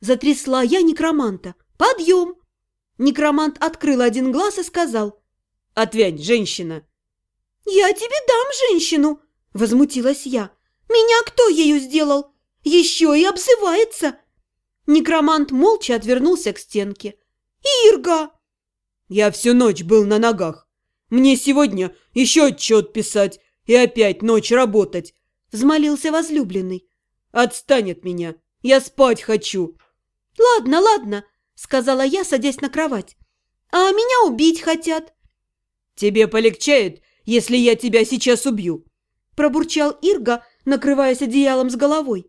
Затрясла я некроманта. «Подъем!» Некромант открыл один глаз и сказал. «Отвянь, женщина!» «Я тебе дам женщину!» Возмутилась я. «Меня кто ею сделал? Еще и обзывается!» Некромант молча отвернулся к стенке. «Ирга!» «Я всю ночь был на ногах. Мне сегодня еще отчет писать и опять ночь работать!» Взмолился возлюбленный. «Отстань от меня! Я спать хочу!» «Ладно, ладно!» Сказала я, садясь на кровать. «А меня убить хотят!» «Тебе полегчает, если я тебя сейчас убью?» Пробурчал Ирга, накрываясь одеялом с головой.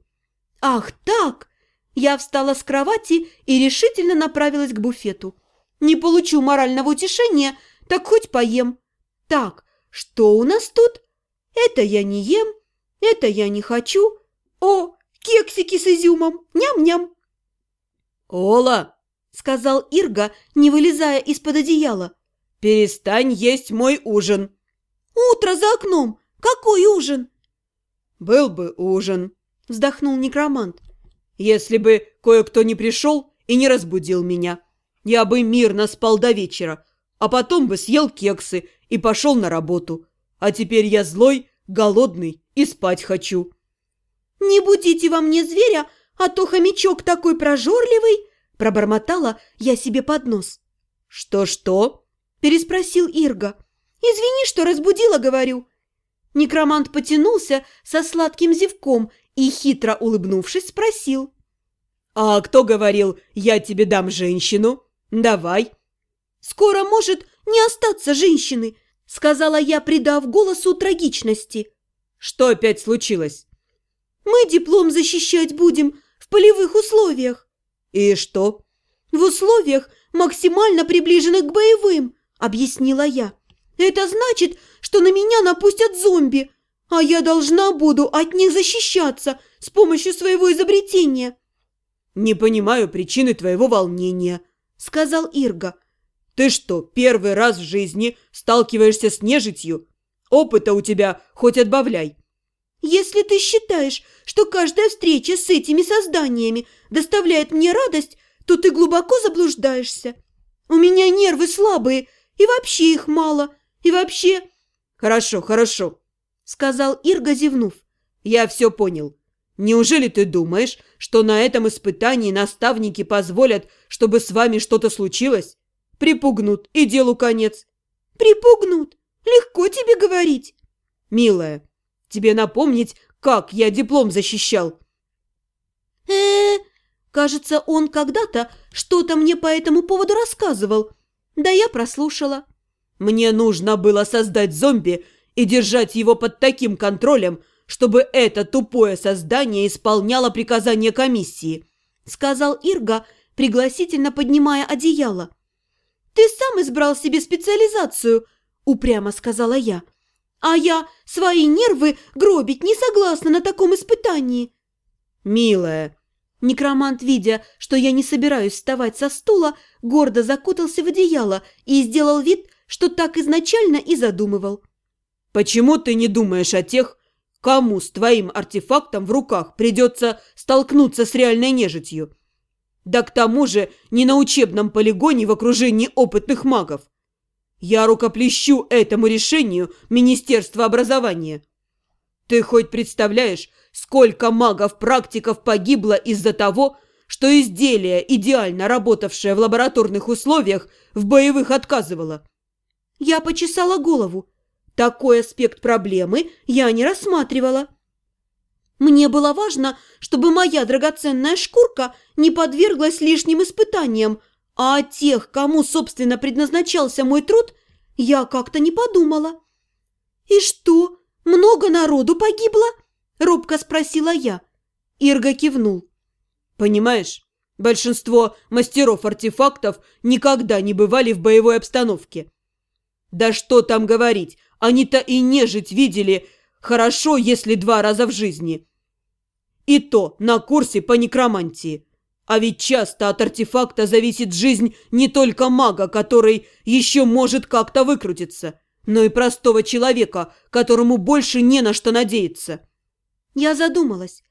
«Ах так!» Я встала с кровати и решительно направилась к буфету. Не получу морального утешения, так хоть поем. Так, что у нас тут? Это я не ем, это я не хочу. О, кексики с изюмом, ням-ням. «Ола!» — сказал Ирга, не вылезая из-под одеяла. «Перестань есть мой ужин!» «Утро за окном! Какой ужин?» «Был бы ужин!» — вздохнул некромант. «Если бы кое-кто не пришел и не разбудил меня, я бы мирно спал до вечера, а потом бы съел кексы и пошел на работу. А теперь я злой, голодный и спать хочу». «Не будите во мне зверя, а то хомячок такой прожорливый!» Пробормотала я себе под нос. «Что-что?» Переспросил Ирга. «Извини, что разбудила, говорю». Некромант потянулся со сладким зевком и, хитро улыбнувшись, спросил. «А кто говорил, я тебе дам женщину? Давай». «Скоро может не остаться женщины», сказала я, придав голосу трагичности. «Что опять случилось?» «Мы диплом защищать будем в полевых условиях». «И что?» «В условиях, максимально приближенных к боевым», – объяснила я. «Это значит, что на меня напустят зомби, а я должна буду от них защищаться с помощью своего изобретения». «Не понимаю причины твоего волнения», – сказал Ирга. «Ты что, первый раз в жизни сталкиваешься с нежитью? Опыта у тебя хоть отбавляй». «Если ты считаешь, что каждая встреча с этими созданиями доставляет мне радость, то ты глубоко заблуждаешься. У меня нервы слабые, и вообще их мало, и вообще...» «Хорошо, хорошо», — сказал Ирга, зевнув. «Я все понял. Неужели ты думаешь, что на этом испытании наставники позволят, чтобы с вами что-то случилось? Припугнут, и делу конец». «Припугнут? Легко тебе говорить». «Милая, тебе напомнить, как я диплом защищал?» э, Кажется, он когда-то что-то мне по этому поводу рассказывал. Да я прослушала. Мне нужно было создать зомби и держать его под таким контролем, чтобы это тупое создание исполняло приказания комиссии, сказал Ирга, пригласительно поднимая одеяло. Ты сам избрал себе специализацию, упрямо сказала я. А я свои нервы гробить не согласна на таком испытании. Милая, Некромант, видя, что я не собираюсь вставать со стула, гордо закутался в одеяло и сделал вид, что так изначально и задумывал. «Почему ты не думаешь о тех, кому с твоим артефактом в руках придется столкнуться с реальной нежитью? Да к тому же не на учебном полигоне в окружении опытных магов. Я рукоплещу этому решению Министерства образования. Ты хоть представляешь, Сколько магов-практиков погибло из-за того, что изделие, идеально работавшее в лабораторных условиях, в боевых отказывало. Я почесала голову. Такой аспект проблемы я не рассматривала. Мне было важно, чтобы моя драгоценная шкурка не подверглась лишним испытаниям, а тех, кому, собственно, предназначался мой труд, я как-то не подумала. «И что, много народу погибло?» Робко спросила я. Ирга кивнул. Понимаешь, большинство мастеров-артефактов никогда не бывали в боевой обстановке. Да что там говорить, они-то и нежить видели хорошо, если два раза в жизни. И то на курсе по некромантии. А ведь часто от артефакта зависит жизнь не только мага, который еще может как-то выкрутиться, но и простого человека, которому больше не на что надеяться. Я задумалась,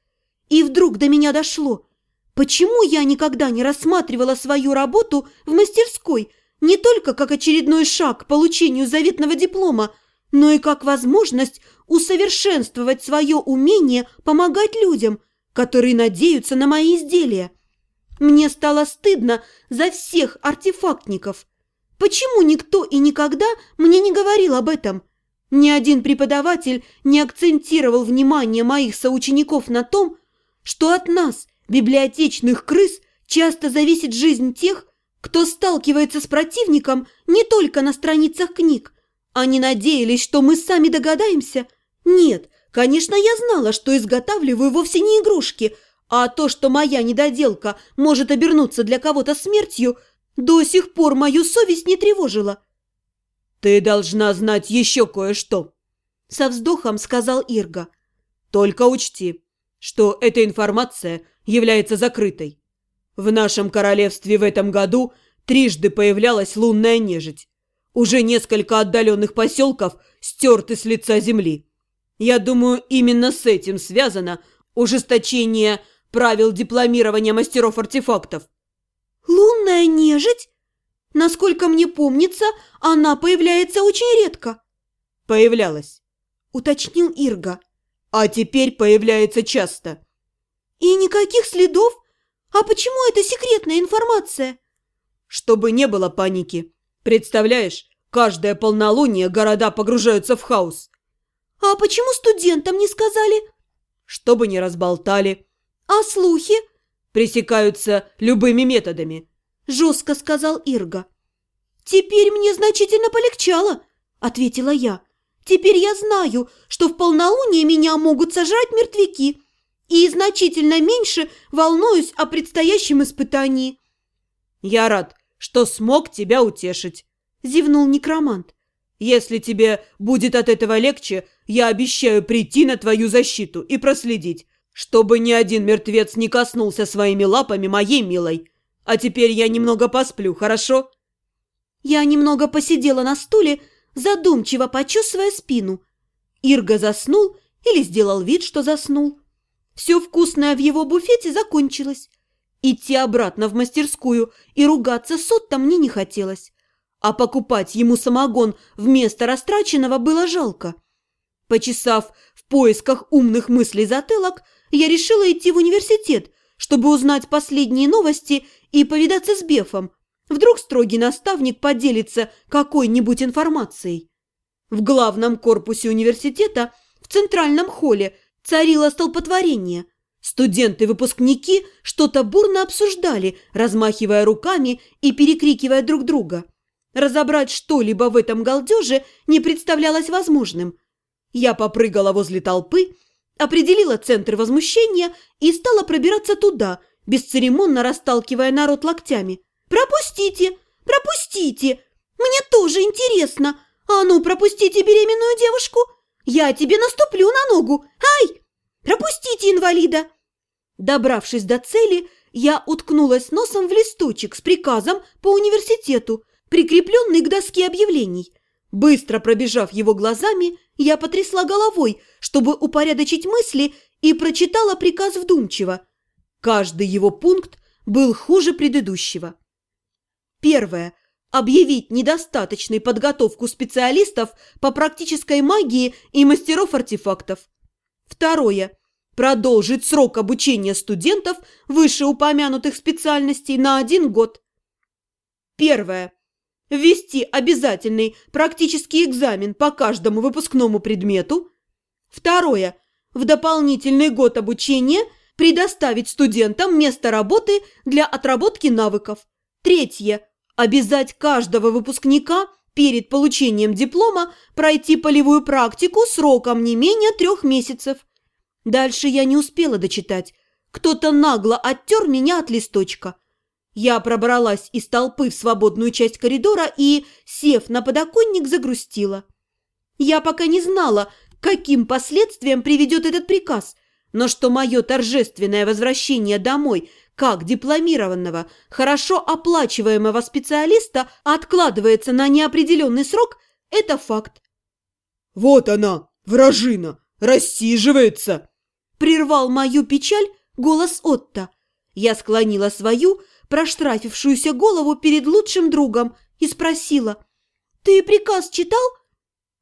и вдруг до меня дошло. Почему я никогда не рассматривала свою работу в мастерской не только как очередной шаг к получению заветного диплома, но и как возможность усовершенствовать свое умение помогать людям, которые надеются на мои изделия? Мне стало стыдно за всех артефактников. Почему никто и никогда мне не говорил об этом? Ни один преподаватель не акцентировал внимание моих соучеников на том, что от нас, библиотечных крыс, часто зависит жизнь тех, кто сталкивается с противником не только на страницах книг. Они надеялись, что мы сами догадаемся. Нет, конечно, я знала, что изготавливаю вовсе не игрушки, а то, что моя недоделка может обернуться для кого-то смертью, до сих пор мою совесть не тревожила. «Ты должна знать еще кое-что», – со вздохом сказал Ирга. «Только учти, что эта информация является закрытой. В нашем королевстве в этом году трижды появлялась лунная нежить. Уже несколько отдаленных поселков стерты с лица земли. Я думаю, именно с этим связано ужесточение правил дипломирования мастеров артефактов. «Лунная нежить?» Насколько мне помнится, она появляется очень редко. Появлялась, уточнил Ирга. А теперь появляется часто. И никаких следов? А почему это секретная информация? Чтобы не было паники. Представляешь, каждое полнолуние города погружаются в хаос. А почему студентам не сказали? Чтобы не разболтали. А слухи? Пресекаются любыми методами жестко сказал Ирга. «Теперь мне значительно полегчало», – ответила я. «Теперь я знаю, что в полнолуние меня могут сожрать мертвяки, и значительно меньше волнуюсь о предстоящем испытании». «Я рад, что смог тебя утешить», – зевнул некромант. «Если тебе будет от этого легче, я обещаю прийти на твою защиту и проследить, чтобы ни один мертвец не коснулся своими лапами моей милой. А теперь я немного посплю, хорошо?» Я немного посидела на стуле, задумчиво почесывая спину. Ирга заснул или сделал вид, что заснул. Все вкусное в его буфете закончилось. Идти обратно в мастерскую и ругаться с Отто мне не хотелось. А покупать ему самогон вместо растраченного было жалко. Почесав в поисках умных мыслей затылок, я решила идти в университет, чтобы узнать последние новости и повидаться с Бефом. Вдруг строгий наставник поделится какой-нибудь информацией. В главном корпусе университета, в центральном холле, царило столпотворение. Студенты-выпускники что-то бурно обсуждали, размахивая руками и перекрикивая друг друга. Разобрать что-либо в этом галдеже не представлялось возможным. Я попрыгала возле толпы, определила центр возмущения и стала пробираться туда – бесцеремонно расталкивая народ локтями. «Пропустите! Пропустите! Мне тоже интересно! А ну, пропустите беременную девушку! Я тебе наступлю на ногу! Ай! Пропустите инвалида!» Добравшись до цели, я уткнулась носом в листочек с приказом по университету, прикрепленный к доске объявлений. Быстро пробежав его глазами, я потрясла головой, чтобы упорядочить мысли, и прочитала приказ вдумчиво – Каждый его пункт был хуже предыдущего. Первое. Объявить недостаточной подготовку специалистов по практической магии и мастеров артефактов. Второе. Продолжить срок обучения студентов вышеупомянутых специальностей на один год. Первое. Ввести обязательный практический экзамен по каждому выпускному предмету. Второе. В дополнительный год обучения – предоставить студентам место работы для отработки навыков. Третье. Обязать каждого выпускника перед получением диплома пройти полевую практику сроком не менее трех месяцев. Дальше я не успела дочитать. Кто-то нагло оттер меня от листочка. Я пробралась из толпы в свободную часть коридора и, сев на подоконник, загрустила. Я пока не знала, каким последствиям приведет этот приказ, но что мое торжественное возвращение домой как дипломированного, хорошо оплачиваемого специалиста откладывается на неопределенный срок – это факт. «Вот она, вражина, рассиживается!» Прервал мою печаль голос Отто. Я склонила свою, проштрафившуюся голову перед лучшим другом и спросила. «Ты приказ читал?»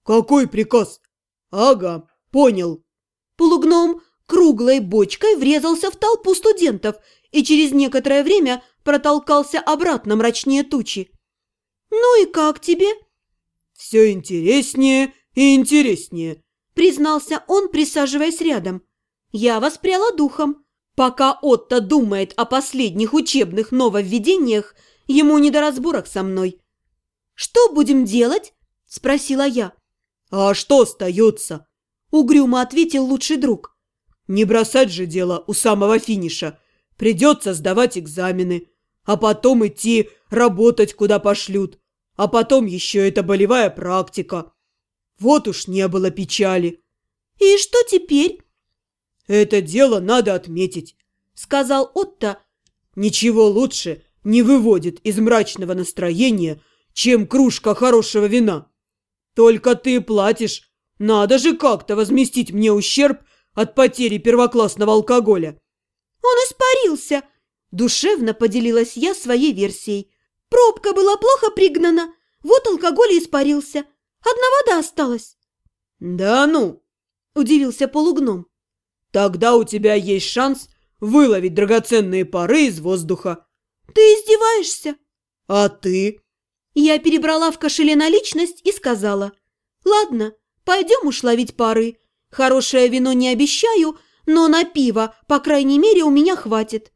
«Какой приказ?» «Ага, понял». Полугном круглой бочкой врезался в толпу студентов и через некоторое время протолкался обратно мрачнее тучи. «Ну и как тебе?» «Все интереснее и интереснее», – признался он, присаживаясь рядом. Я воспряла духом. Пока Отто думает о последних учебных нововведениях, ему не до разборок со мной. «Что будем делать?» – спросила я. «А что остается?» – угрюмо ответил лучший друг. «Не бросать же дело у самого финиша. Придется сдавать экзамены, а потом идти работать, куда пошлют. А потом еще эта болевая практика. Вот уж не было печали». «И что теперь?» «Это дело надо отметить», — сказал Отто. «Ничего лучше не выводит из мрачного настроения, чем кружка хорошего вина. Только ты платишь. Надо же как-то возместить мне ущерб от потери первоклассного алкоголя». «Он испарился», — душевно поделилась я своей версией. «Пробка была плохо пригнана, вот алкоголь испарился. Одна вода осталась». «Да ну!» – удивился полугном. Тогда у тебя есть шанс выловить драгоценные пары из воздуха. Ты издеваешься? А ты? Я перебрала в кошеле наличность и сказала. Ладно, пойдем уж ловить пары. Хорошее вино не обещаю, но на пиво, по крайней мере, у меня хватит.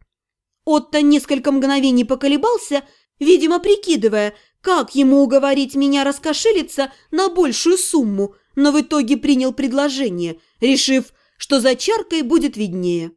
Отто несколько мгновений поколебался, видимо, прикидывая, как ему уговорить меня раскошелиться на большую сумму, но в итоге принял предложение, решив, что за чаркой будет виднее.